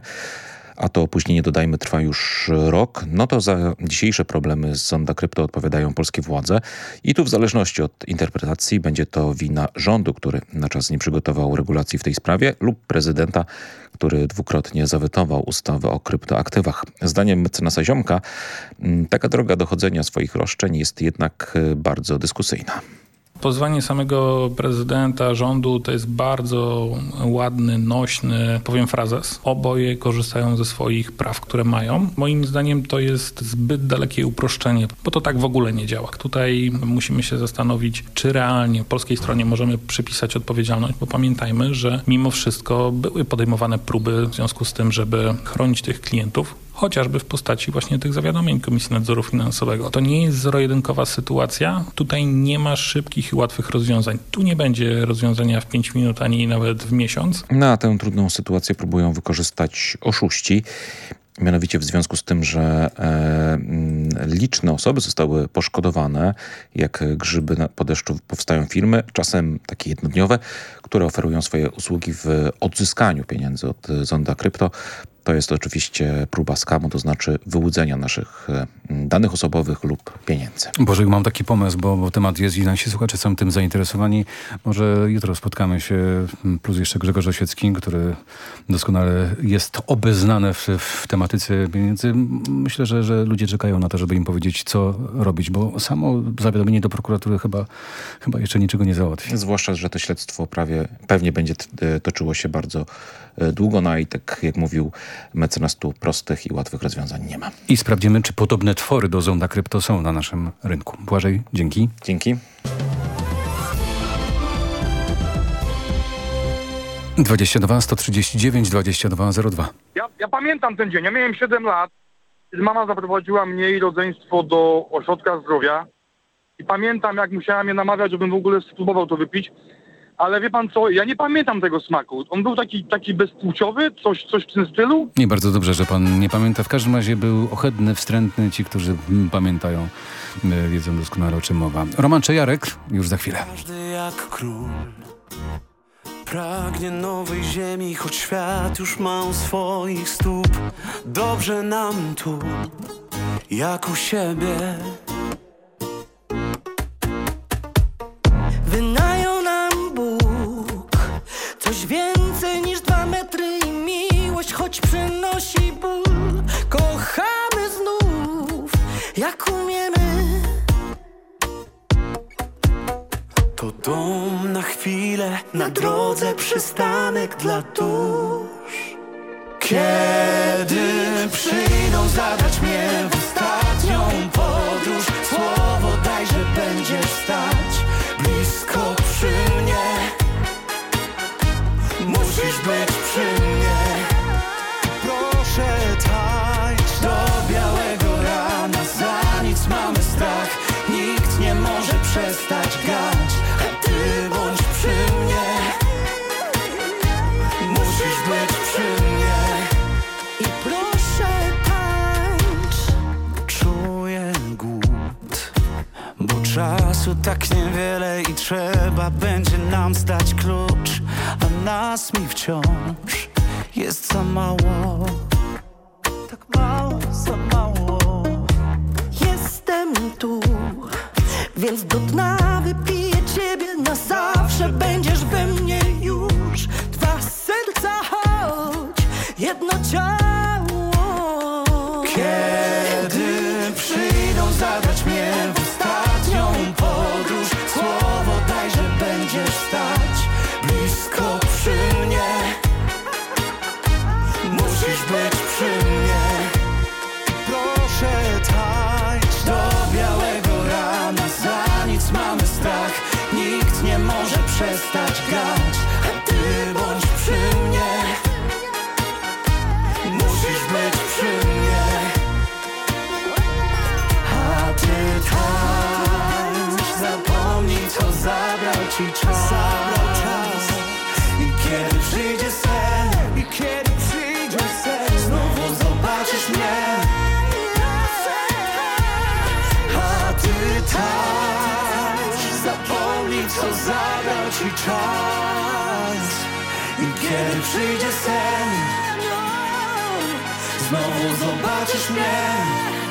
a to opóźnienie, dodajmy, trwa już rok, no to za dzisiejsze problemy z Zonda Krypto odpowiadają polskie władze i tu w zależności od interpretacji będzie to wina rządu, który na czas nie przygotował regulacji w tej sprawie lub prezydenta, który dwukrotnie zawetował ustawę o kryptoaktywach. Zdaniem mecenasa Ziomka taka droga dochodzenia swoich roszczeń jest jednak bardzo dyskusyjna. Pozwanie samego prezydenta, rządu to jest bardzo ładny, nośny, powiem frazes. Oboje korzystają ze swoich praw, które mają. Moim zdaniem to jest zbyt dalekie uproszczenie, bo to tak w ogóle nie działa. Tutaj musimy się zastanowić, czy realnie polskiej stronie możemy przypisać odpowiedzialność, bo pamiętajmy, że mimo wszystko były podejmowane próby w związku z tym, żeby chronić tych klientów, chociażby w postaci właśnie tych zawiadomień Komisji Nadzoru Finansowego. To nie jest zero-jedynkowa sytuacja. Tutaj nie ma szybkich i łatwych rozwiązań. Tu nie będzie rozwiązania w 5 minut, ani nawet w miesiąc. Na tę trudną sytuację próbują wykorzystać oszuści. Mianowicie w związku z tym, że e, liczne osoby zostały poszkodowane, jak grzyby po deszczu powstają firmy, czasem takie jednodniowe, które oferują swoje usługi w odzyskaniu pieniędzy od Zonda Krypto. To jest oczywiście próba skamu, to znaczy wyłudzenia naszych e, danych osobowych lub pieniędzy. Boże, mam taki pomysł, bo, bo temat jest i nasi słuchacze są tym zainteresowani. Może jutro spotkamy się, plus jeszcze Grzegorz Osiecki, który doskonale jest obeznany w, w tematyce pieniędzy. Myślę, że, że ludzie czekają na to, żeby im powiedzieć, co robić, bo samo zawiadomienie do prokuratury chyba, chyba jeszcze niczego nie załatwi. Zwłaszcza, że to śledztwo prawie pewnie będzie toczyło się bardzo długo, no i tak jak mówił mecenas, tu prostych i łatwych rozwiązań nie ma. I sprawdzimy, czy podobne twory do Zonda Krypto są na naszym rynku. Błażej, dzięki. Dzięki. 22 139 2202. Ja, ja pamiętam ten dzień. Ja miałem 7 lat, kiedy mama zaprowadziła mnie i rodzeństwo do ośrodka zdrowia. I pamiętam, jak musiała mnie namawiać, żebym w ogóle spróbował to wypić ale wie pan co, ja nie pamiętam tego smaku. On był taki, taki bezpłciowy, coś, coś w tym stylu? Nie, bardzo dobrze, że pan nie pamięta. W każdym razie był ohydny, wstrętny. Ci, którzy pamiętają, e, wiedzą doskonale o czym mowa. Roman Czejarek, już za chwilę. Każdy jak król Pragnie nowej ziemi, choć świat już ma u swoich stóp Dobrze nam tu, jak u siebie dom na chwilę Na drodze przystanek dla dusz Kiedy przyjdą zabrać mnie w ostatnią podróż. Słowo daj, że będziesz stać blisko przy mnie. Musisz być przy mnie. Proszę tańcz do białego rana. Za nic mamy strach. Nikt nie może przestać grać niewiele i trzeba będzie nam stać klucz A nas mi wciąż jest za mało. Tak mało, za mało. Jestem tu Więc do dna przyjdzie sen Znowu zobaczysz mnie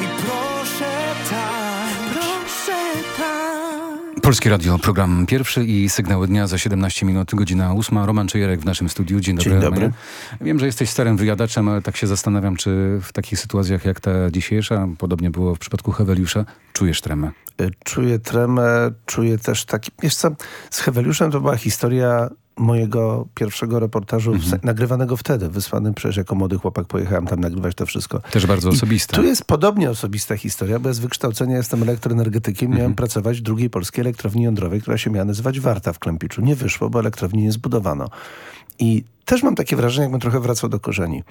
I proszę tańcz Proszę tańcz Polskie Radio, program pierwszy i sygnały dnia za 17 minut, godzina 8. Roman Czyjerek w naszym studiu. Dzień dobry. Dzień dobry. Romanie. Wiem, że jesteś starym wyjadaczem, ale tak się zastanawiam, czy w takich sytuacjach jak ta dzisiejsza, podobnie było w przypadku Heweliusza, czujesz tremę? Y, Czuję tremę, czuję też taki... Wiesz co, z Heweliuszem to była historia mojego pierwszego reportażu, Mhm. w- nagrywanego wtedy, wysłanym przecież jako młody chłopak, pojechałem tam nagrywać to wszystko. Też bardzo I osobiste. Tu jest podobnie osobista historia, bo ja z wykształcenia jestem elektroenergetykiem. Mhm. Miałem pracować w drugiej polskiej elektrowni jądrowej, która się miała nazywać Warta w Klempiczu. Nie wyszło, bo elektrowni nie zbudowano. I też mam takie wrażenie, jakbym trochę wracał do korzeni.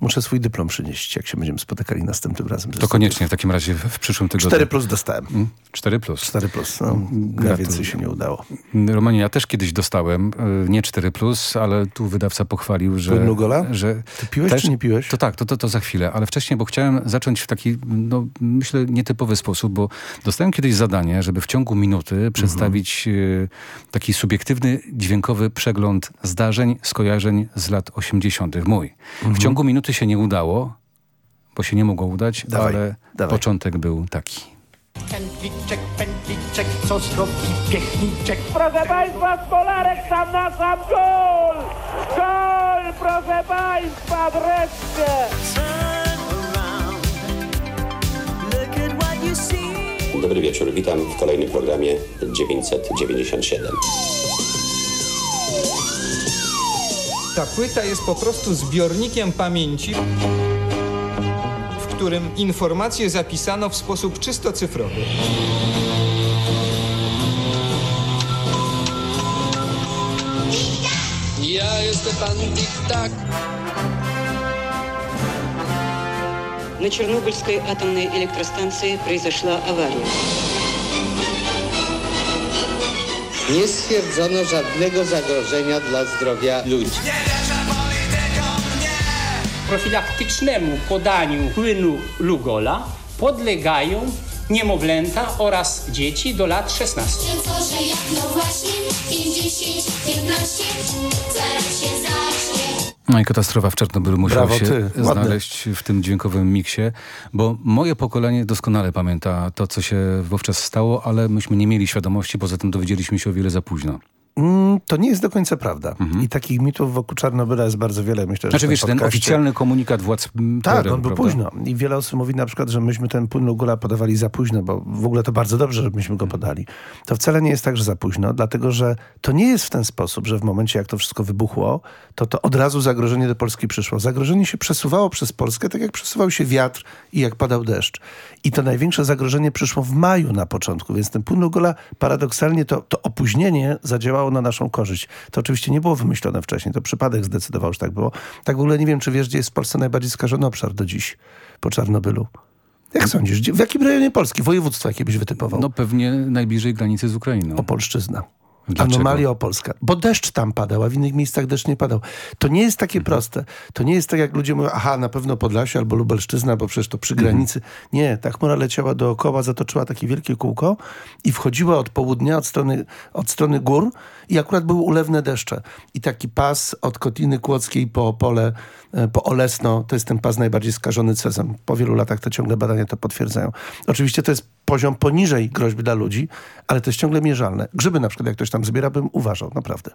Muszę swój dyplom przynieść, jak się będziemy spotykali następnym razem. To koniecznie w takim razie w, przyszłym tygodniu. 4 plus dostałem. 4 plus. 4 plus. No, na więcej się nie udało. Romanie, ja też kiedyś dostałem, y, nie 4 plus, ale tu wydawca pochwalił, że... Płynnugola? że Ty piłeś czy nie piłeś? To tak, to, to, to za chwilę, ale wcześniej, bo chciałem zacząć w taki, no myślę, nietypowy sposób, bo dostałem kiedyś zadanie, żeby w ciągu minuty przedstawić y, taki subiektywny, dźwiękowy przegląd zdarzeń, skojarzeń z lat 80. Mój. W Mhm. ciągu minuty się nie udało, bo się nie mogło udać, Dawaj, ale dawaj. początek był taki. Pętliczek, pętliczek, co zrobi piechniczek? Proszę Państwa, Stolarek sam na sam gol! Gol, proszę Państwa, wreszcie! Dobry wieczór, witam w kolejnym programie 997. Ta płyta jest po prostu zbiornikiem pamięci, w którym informacje zapisano w sposób czysto cyfrowy. Ja jestem pan Tik-Tak. На Чернобыльской атомной электростанции произошла авария. Nie stwierdzono żadnego zagrożenia dla zdrowia ludzi. Profilaktycznemu podaniu płynu Lugola podlegają niemowlęta oraz dzieci do lat 16. Że jak no właśnie 50, 15, zaraz się zacznie. No i katastrofa w Czarnobylu musiała Brawo się znaleźć w tym dźwiękowym miksie, bo moje pokolenie doskonale pamięta to, co się wówczas stało, ale myśmy nie mieli świadomości, poza tym dowiedzieliśmy się o wiele za późno. Mm, to nie jest do końca prawda. I takich mitów wokół Czarnobyla jest bardzo wiele. Myślę, że Znaczy tym wiesz, ten podcaście- oficjalny komunikat władz Tak, PRL, on był prawda? późno. I wiele osób mówi na przykład, że myśmy ten płyn Lugula podawali za późno, bo w ogóle to bardzo dobrze, że myśmy go podali. To wcale nie jest tak, że za późno, dlatego że to nie jest w ten sposób, że w momencie, jak to wszystko wybuchło, to to od razu zagrożenie do Polski przyszło. Zagrożenie się przesuwało przez Polskę, tak jak przesuwał się wiatr i jak padał deszcz. I to największe zagrożenie przyszło w maju na początku, więc ten płyn Lugula paradoksalnie to, to opóźnienie zadziałało na naszą korzyść. To oczywiście nie było wymyślone wcześniej, to przypadek zdecydował, że tak było. Tak w ogóle nie wiem, czy wiesz, gdzie jest w Polsce najbardziej skażony obszar do dziś po Czarnobylu. Jak sądzisz, gdzie, w jakim rejonie Polski? Województwo jakie byś wytypował? No pewnie najbliżej granicy z Ukrainą. Opolszczyzna. Dlaczego? Anomalia opolska. Bo deszcz tam padał, a w innych miejscach deszcz nie padał. To nie jest Mhm. takie proste. To nie jest tak, jak ludzie mówią, aha, na pewno Podlasie albo Lubelszczyzna, bo przecież to przy Mhm. granicy. Nie, ta chmura leciała dookoła, zatoczyła takie wielkie kółko i wchodziła od południa, od strony, od strony gór i akurat były ulewne deszcze. I taki pas od Kotliny Kłodzkiej po Opole, e, po Olesno, to jest ten pas najbardziej skażony cezem. Po wielu latach to ciągle badania to potwierdzają. Oczywiście to jest poziom poniżej groźby dla ludzi, ale to jest ciągle mierzalne. Grzyby na przykład, jak ktoś tam zbiera, bym uważał, naprawdę.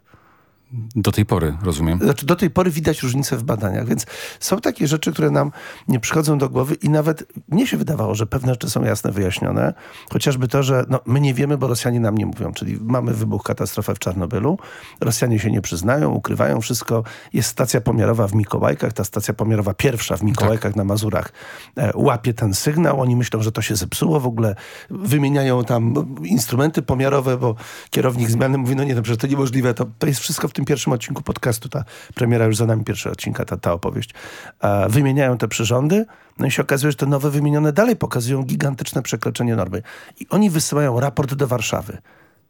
Do tej pory, rozumiem. Znaczy, do tej pory widać różnice w badaniach, więc są takie rzeczy, które nam nie przychodzą do głowy i nawet mnie się wydawało, że pewne rzeczy są jasne, wyjaśnione. Chociażby to, że no, my nie wiemy, bo Rosjanie nam nie mówią. Czyli mamy wybuch, katastrofę w Czarnobylu. Rosjanie się nie przyznają, ukrywają wszystko. Jest stacja pomiarowa w Mikołajkach. Ta stacja pomiarowa pierwsza w Mikołajkach na Mazurach e, łapie ten sygnał. Oni myślą, że to się zepsuło w ogóle. Wymieniają tam instrumenty pomiarowe, bo kierownik zmiany mówi, no nie, no przecież to niemożliwe. To, to jest wszystko w tym pierwszym odcinku podcastu. Ta premiera już za nami, pierwszy odcinka, ta, ta opowieść. E, wymieniają te przyrządy, no i się okazuje, że te nowe wymienione dalej pokazują gigantyczne przekroczenie normy. I oni wysyłają raport do Warszawy.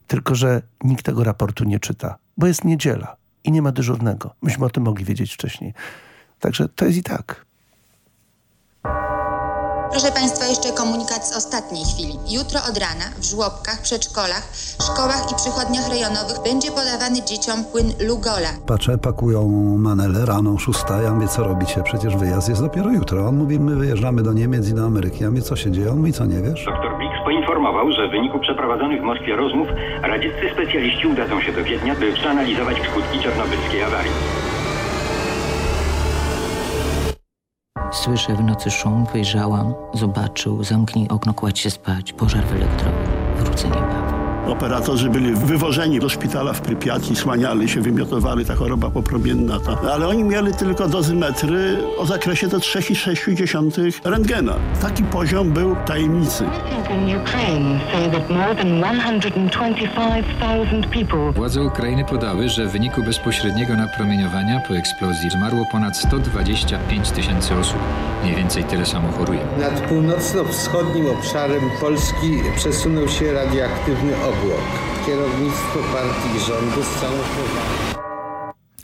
Tylko, że nikt tego raportu nie czyta, bo jest niedziela i nie ma dyżurnego. Myśmy o tym mogli wiedzieć wcześniej. Także to jest i tak. Proszę Państwa, jeszcze komunikat z ostatniej chwili. Jutro od rana w żłobkach, przedszkolach, szkołach i przychodniach rejonowych będzie podawany dzieciom płyn Lugola. Patrzę, pakują manele rano, szósta. Ja mówię, co robicie? Przecież wyjazd jest dopiero jutro. On mówi, my wyjeżdżamy do Niemiec i do Ameryki. Ja mówię, co się dzieje? On mówi, co nie wiesz? Dr Bix poinformował, że w wyniku przeprowadzonych w Moskwie rozmów radzieccy specjaliści udadzą się do Wiednia, by przeanalizować skutki czarnobylskiej awarii. Słyszę w nocy szum, wyjrzałam, zobaczył, zamknij okno, kładź się spać, pożar w elektrowni, wrócę niebawem. Operatorzy byli wywożeni do szpitala w Prypiaci, słaniali się, wymiotowali, ta choroba popromienna. Ta. Ale oni mieli tylko dozymetry o zakresie do 3,6 rentgena. Taki poziom był tajemnicy. in Ukraine say that more than 125,000 people Władze Ukrainy podały, że w wyniku bezpośredniego napromieniowania po eksplozji zmarło ponad 125 tysięcy osób. Mniej więcej tyle samo choruje. Nad północno-wschodnim obszarem Polski przesunął się radioaktywny obłok. Kierownictwo partii i rządu z całą powagą.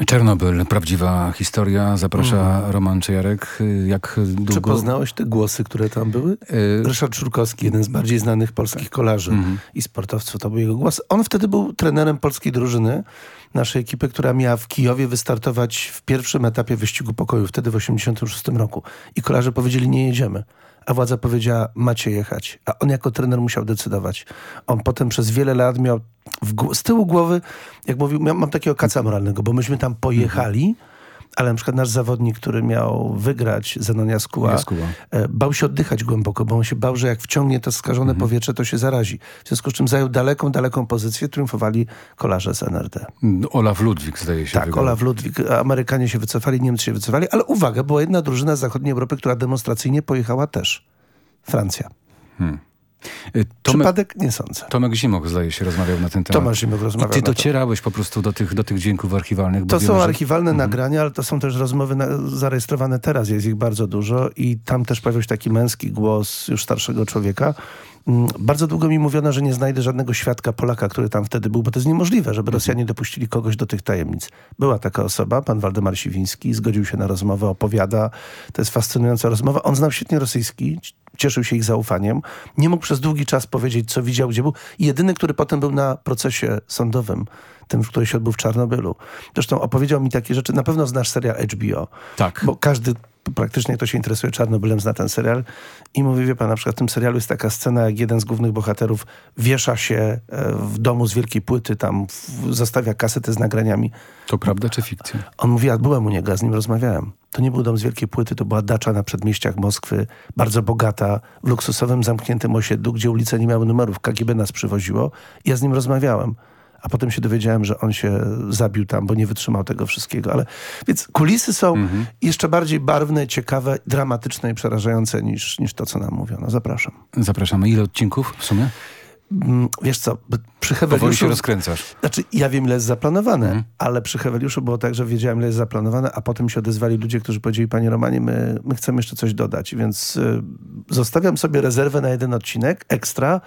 Czernobyl, prawdziwa historia. Zaprasza Mhm. Roman Czejarek. Jak długo... Czy poznałeś te głosy, które tam były? Ryszard Szurkowski, jeden z bardziej znanych polskich kolarzy i sportowców, to był jego głos. On wtedy był trenerem polskiej drużyny, naszej ekipy, która miała w Kijowie wystartować w pierwszym etapie wyścigu pokoju, wtedy w 86 roku. I kolarze powiedzieli, nie jedziemy. A władza powiedziała, macie jechać. A on jako trener musiał decydować. On potem przez wiele lat miał z tyłu głowy, jak mówił, mam takiego kaca moralnego, bo myśmy tam pojechali, ale na przykład nasz zawodnik, który miał wygrać Zenon Jaskuła, Jaskuła. e, bał się oddychać głęboko, bo on się bał, że jak wciągnie to skażone powietrze, to się zarazi. W związku z czym zajął daleką, daleką pozycję, triumfowali kolarze z NRD. Olaf Ludwik zdaje się Tak, wygrał. Olaf Ludwik. Amerykanie się wycofali, Niemcy się wycofali, ale uwaga, była jedna drużyna z zachodniej Europy, która demonstracyjnie pojechała też. Francja. Y, Przypadek? Nie sądzę. Tomek Zimok zdaje się rozmawiał na ten temat. Tomasz Zimok rozmawiał I ty docierałeś po prostu do tych, do tych dźwięków archiwalnych. To są że- archiwalne nagrania, ale to są też rozmowy na, zarejestrowane teraz, jest ich bardzo dużo i tam też pojawił się taki męski głos już starszego człowieka. Mm, Bardzo długo mi mówiono, że nie znajdę żadnego świadka Polaka, który tam wtedy był, bo to jest niemożliwe, żeby Rosjanie dopuścili kogoś do tych tajemnic. Była taka osoba, pan Waldemar Siwiński, zgodził się na rozmowę, opowiada. To jest fascynująca rozmowa. On znał świetnie rosyjski, cieszył się ich zaufaniem. Nie mógł przez długi czas powiedzieć, co widział, gdzie był. Jedyny, który potem był na procesie sądowym, tym, który się odbył w Czarnobylu. Zresztą opowiedział mi takie rzeczy. Na pewno znasz serial HBO. Tak. Bo każdy praktycznie, kto się interesuje Czarnobylem, zna ten serial. I mówi, wie pan, na przykład w tym serialu jest taka scena, jak jeden z głównych bohaterów wiesza się e, w domu z wielkiej płyty, tam w, zostawia kasetę z nagraniami. To prawda czy fikcja? On mówi, ja byłem u niego, ja z nim rozmawiałem. To nie był dom z wielkiej płyty, to była dacza na przedmieściach Moskwy, bardzo bogata, w luksusowym, zamkniętym osiedlu, gdzie ulice nie miały numerów. KGB nas przywoziło ja z nim rozmawiałem. A potem się dowiedziałem, że on się zabił tam, bo nie wytrzymał tego wszystkiego. Ale więc kulisy są jeszcze bardziej barwne, ciekawe, dramatyczne i przerażające niż, niż to, co nam mówiono. Zapraszam. Zapraszamy. Ile odcinków w sumie? Mm, Wiesz co, przy Powoli Heweliuszu... się rozkręcasz. Znaczy, ja wiem, ile jest zaplanowane, Mhm. ale przy Heweliuszu było tak, że wiedziałem, ile jest zaplanowane, a potem się odezwali ludzie, którzy powiedzieli, panie Romanie, my, my chcemy jeszcze coś dodać, więc y, zostawiam sobie rezerwę na jeden odcinek ekstra,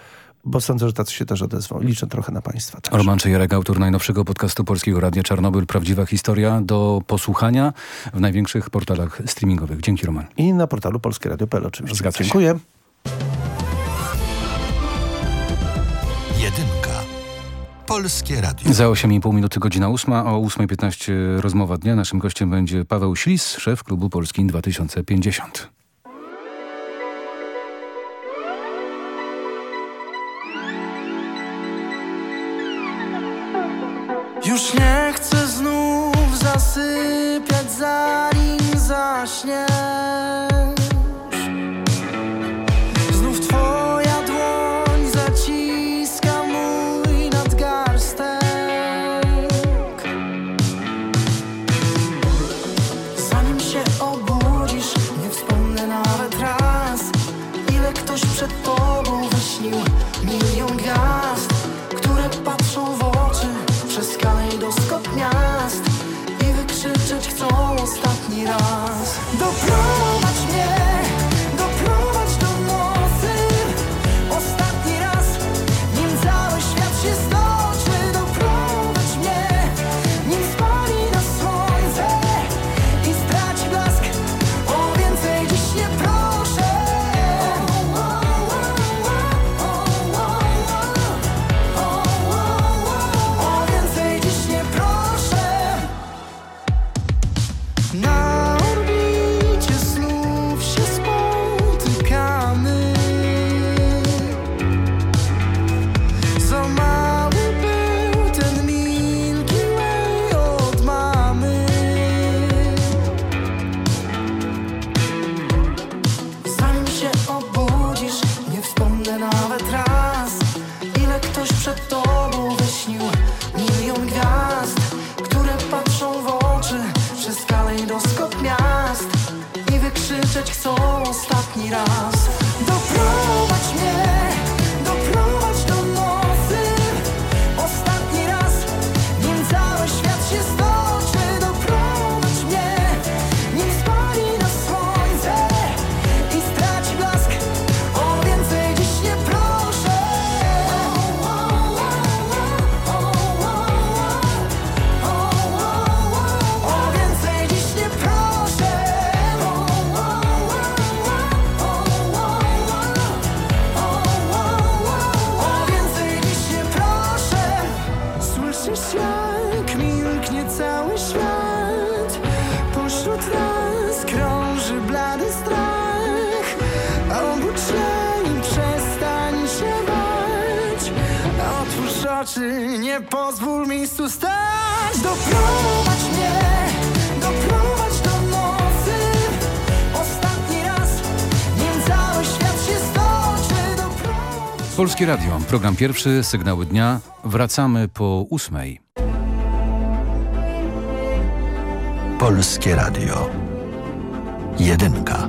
bo sądzę, że tacy się też odezwą. Liczę trochę na państwa. Tak. Roman Czejarek, autor najnowszego podcastu Polskiego Radia Czarnobyl. Prawdziwa historia do posłuchania w największych portalach streamingowych. Dzięki Roman. I na portalu Polskie Radio.pl oczywiście. Zgadza się. Dziękuję. Jedynka. Polskie Radio. Za 8,5 minuty godzina 8, o 8.15 rozmowa dnia. Naszym gościem będzie Paweł Ślis, szef klubu Polski 2050. Już nie chcę znów zasypiać zanim zaśniesz Polskie Radio, program pierwszy, sygnały dnia. Wracamy po ósmej. Polskie Radio. Jedynka.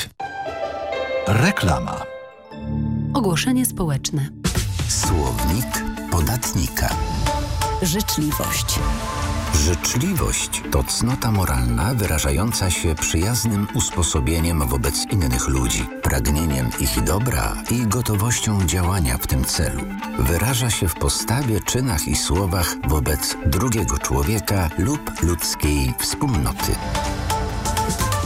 Reklama. Ogłoszenie społeczne. Słownik podatnika. Życzliwość. Życzliwość to cnota moralna wyrażająca się przyjaznym usposobieniem wobec innych ludzi, pragnieniem ich dobra i gotowością działania w tym celu. Wyraża się w postawie, czynach i słowach wobec drugiego człowieka lub ludzkiej wspólnoty.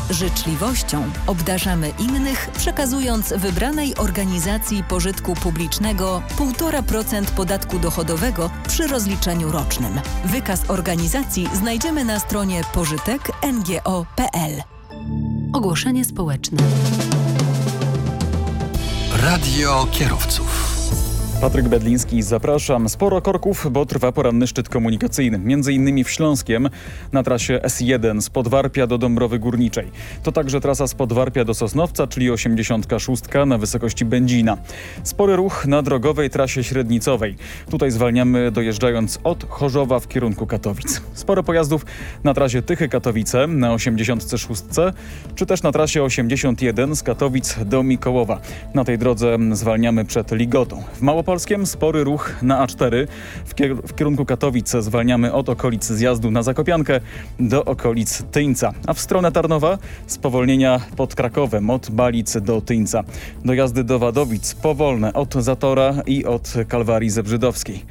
Życzliwością obdarzamy innych, przekazując wybranej organizacji pożytku publicznego 1,5% podatku dochodowego przy rozliczeniu rocznym. Wykaz organizacji znajdziemy na stronie pożytek.ngo.pl. Ogłoszenie społeczne. Radio kierowców. Patryk Bedliński, zapraszam. Sporo korków, bo trwa poranny szczyt komunikacyjny. Między innymi w Śląskiem na trasie S1 z Podwarpia do Dąbrowy Górniczej. To także trasa z Podwarpia do Sosnowca, czyli 86 na wysokości Będzina. Spory ruch na drogowej trasie średnicowej. Tutaj zwalniamy dojeżdżając od Chorzowa w kierunku Katowic. Sporo pojazdów na trasie Tychy-Katowice na 86, czy też na trasie 81 z Katowic do Mikołowa. Na tej drodze zwalniamy przed Ligotą. W Małopolsce Małopolskiem spory ruch na A4. W, kier w kierunku Katowic zwalniamy od okolic zjazdu na Zakopiankę do okolic Tyńca. A w stronę Tarnowa spowolnienia pod Krakowem od Balic do Tyńca. Dojazdy do Wadowic powolne od Zatora i od Kalwarii Zebrzydowskiej.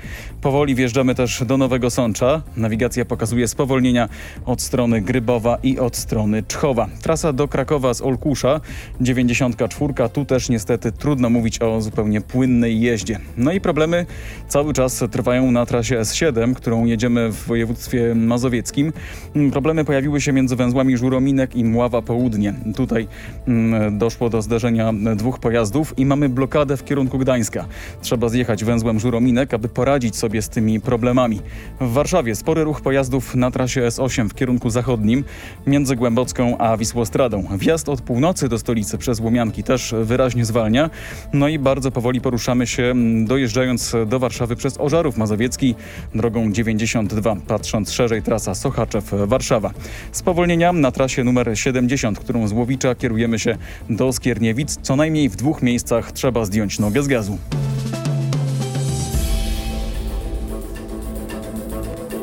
Powoli wjeżdżamy też do Nowego Sącza. Nawigacja pokazuje spowolnienia od strony Grybowa i od strony Czchowa. Trasa do Krakowa z Olkusza, 94. Tu też niestety trudno mówić o zupełnie płynnej jeździe. No i problemy cały czas trwają na trasie S7, którą jedziemy w województwie mazowieckim. Problemy pojawiły się między węzłami Żurominek i Mława Południe. Tutaj mm, doszło do zderzenia dwóch pojazdów i mamy blokadę w kierunku Gdańska. Trzeba zjechać węzłem Żurominek, aby poradzić sobie z tymi problemami. W Warszawie spory ruch pojazdów na trasie S8 w kierunku zachodnim między Głębocką a Wisłostradą. Wjazd od północy do stolicy przez Łomianki też wyraźnie zwalnia. No i bardzo powoli poruszamy się mm, dojeżdżając do Warszawy przez Ożarów Mazowiecki drogą 92, patrząc szerzej trasa Sochaczew-Warszawa. Spowolnienia na trasie numer 70, którą z Łowicza kierujemy się do Skierniewic. Co najmniej w dwóch miejscach trzeba zdjąć nogę z gazu.